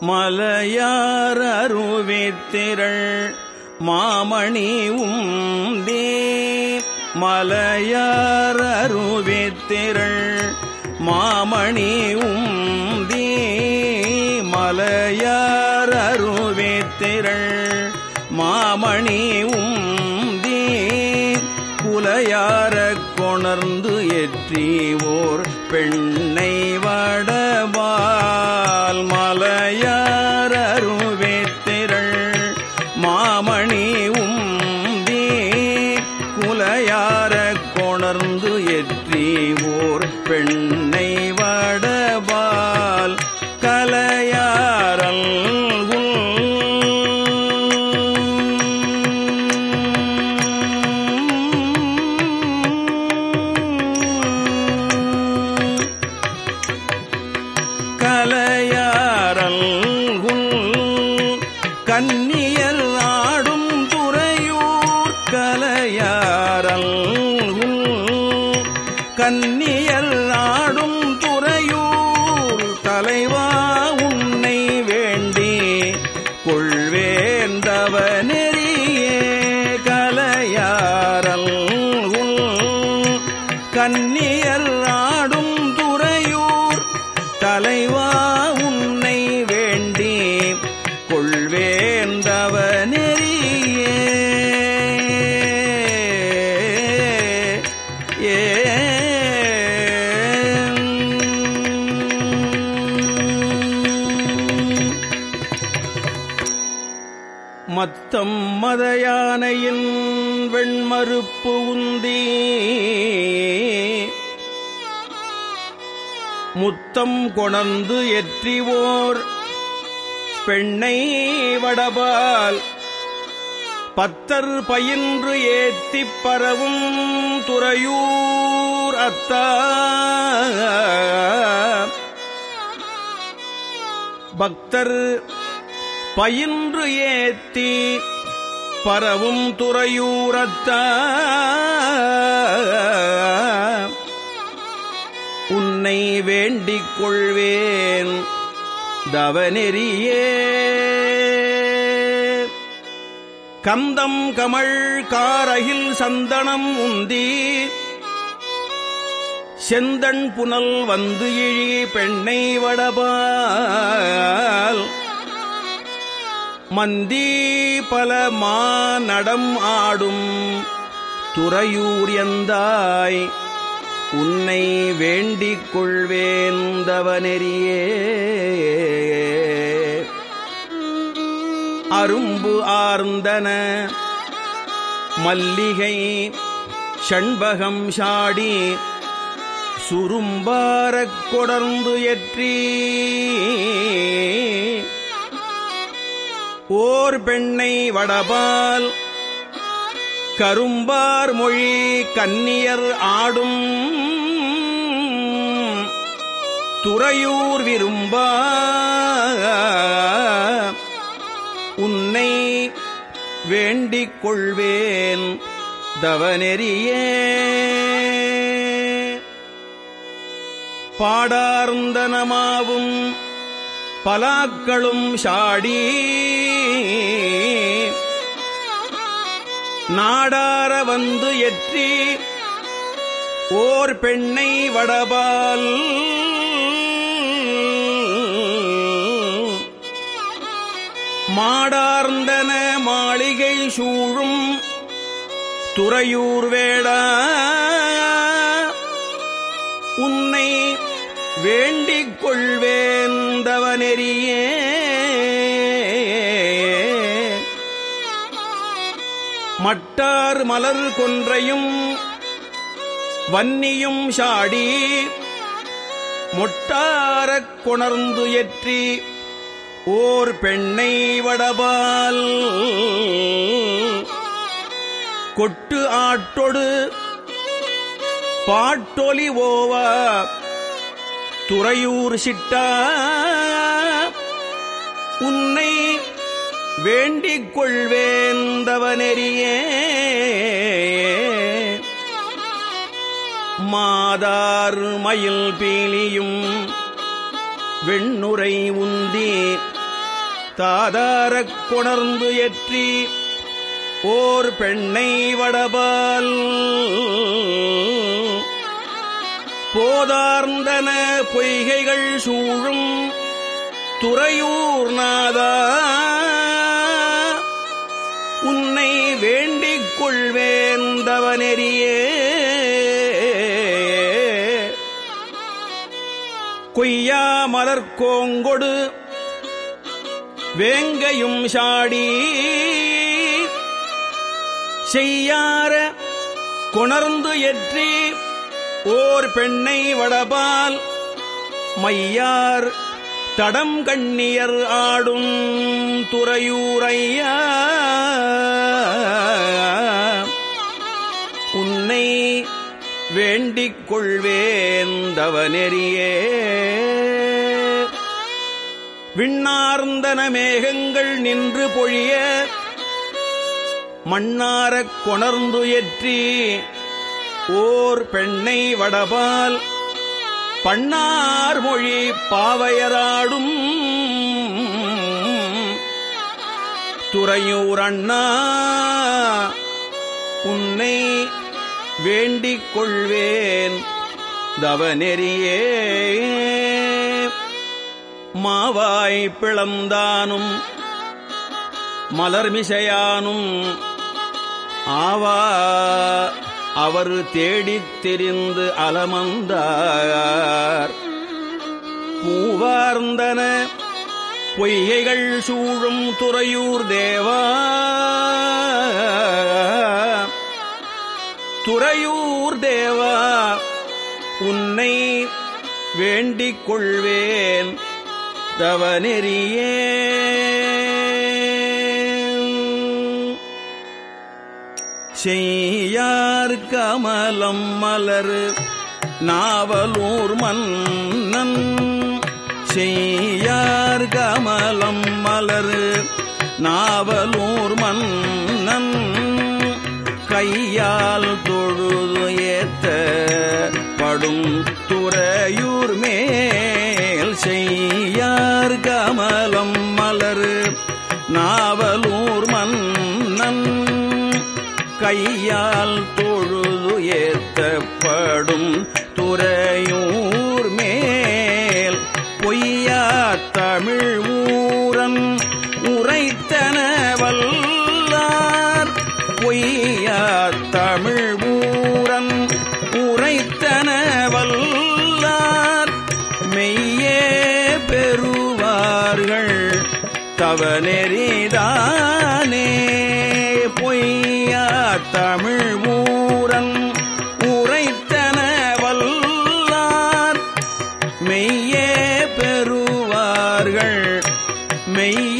மலையார் அருவித்திரள் மாமணி உந்தே மலையார் அருவித்திரள் மாமணி உந்தே மலையார் அருவித்திரள் மாமணி உந்தே குலையார கொணர்ந்து எற்றி ஓர் பெண் முத்தம் கொணந்து எற்றிவோர். பெண்ணை வடபால் பத்தர் பயின்று ஏத்திப் பரவும் துறையூர் அத்தா. பக்தர் பயின்று ஏத்தி பரவும் துறையூரத்தா உன்னை வேண்டிக் கொள்வேன். தவநெறியே. கந்தம் கமழ் காரகில் சந்தனம் உந்தி. செந்தன் புனல் வந்து இழி பெண்ணை வடபால். மந்தி பல மாநடம் ஆடும். துறையூர் எந்தாய்? உன்னை வேண்டிக் கொள்வேந்தவனெறியே அரும்பு ஆர்ந்தன மல்லிகை ஷண்பகம் சாடி சுரும்பாரக் கொடர்ந்து எற்றி ஓர் பெண்ணை வடபால் கரும்பார் மொழி கன்னியர் ஆடும். துறையூர் விரும்பா. உன்னை வேண்டிக் கொள்வேன் தவநெறியே. பாடார்ந்தனமாவும் பலாக்களும் சாடி. நாடார வந்து எற்றி ஓர் பெண்ணை வடபால். மாடார்ந்தன மாளிகை சூழும் துறையூர் வேடா. உன்னை வேண்டிக் கொள்வேந்தவனெறியே மட்டார் மலர் கொன்றையும் வன்னியும் சாடி மொட்டாரக் கொணர்ந்து எற்றி ஓர் பெண்ணை வடபால். கொட்டு ஆட்டொடு பாட்டொலி ஓவா துறையூர் சிட்டா. உன்னை வேண்டிக் கொள்வேந்தவனெறியே மாதார் மயில் பீலியும் வெண்ணுரை உந்தி தாதாரக் கொணர்ந்து எற்றி ஓர் பெண்ணை வடபால். போதார்ந்தன பொய்கைகள் சூழும் துறையூர் நாதா. வேண்டிக் கொள்வேந்தவனெறியே கொய்யா மலர்கோங்கொடு வேங்கையும் சாடி. செய்யார கொணர்ந்து எற்றி ஓர் பெண்ணை வடபால் மையார் தடம் கண்ணியர் ஆடும் துறையூரையா. உன்னை வேண்டிக் கொள்வேந்தவனெறியே. விண்ணார்ந்தன மேகங்கள் நின்று பொழிய மண்ணாரக் கொணர்ந்து எற்றி ஓர் பெண்ணை வடபால் பண்ணார் மொழி பாவையராடும். துறையூர் அண்ணா உன்னை வேண்டிக் கொள்வேன். தவநெறியே மாவாய் பிளந்தானும் மலர்மிசையானும் ஆவா. அவர் தேடித் தெரிந்து அலமந்தார். பூவார்ந்தன பொய்கைகள் சூழும் துறையூர் தேவா. துறையூர் தேவா உன்னை வேண்டிக் கொள்வேன் தவநெறியே. செய்யார் கமலம் மலர் நாவலூர் மன்னன். செய்யார் கமலம் மலர் நாவலூர் மன்னன். கையால் தொழுது ஏத்த படும் துறையூர் மேல் செய்யார் கமலம் மலர் நாவலூர் மன்னன். கையால் தொழுது ஏத்தப்படும் துறையூர் மேல் பொய்யா தமிழ் ஊரன் உரைத்தன வல்லார். பொய்யா தமிழ் ஊரன் உரைத்தன வல்லார். மெய்யே பெறுவார்கள் தவநெறிதானே பொய்யா தமிழ் ஊரன் உரைத்தன வல்லார். மெய்யே பெறுவார்கள். மெய்ய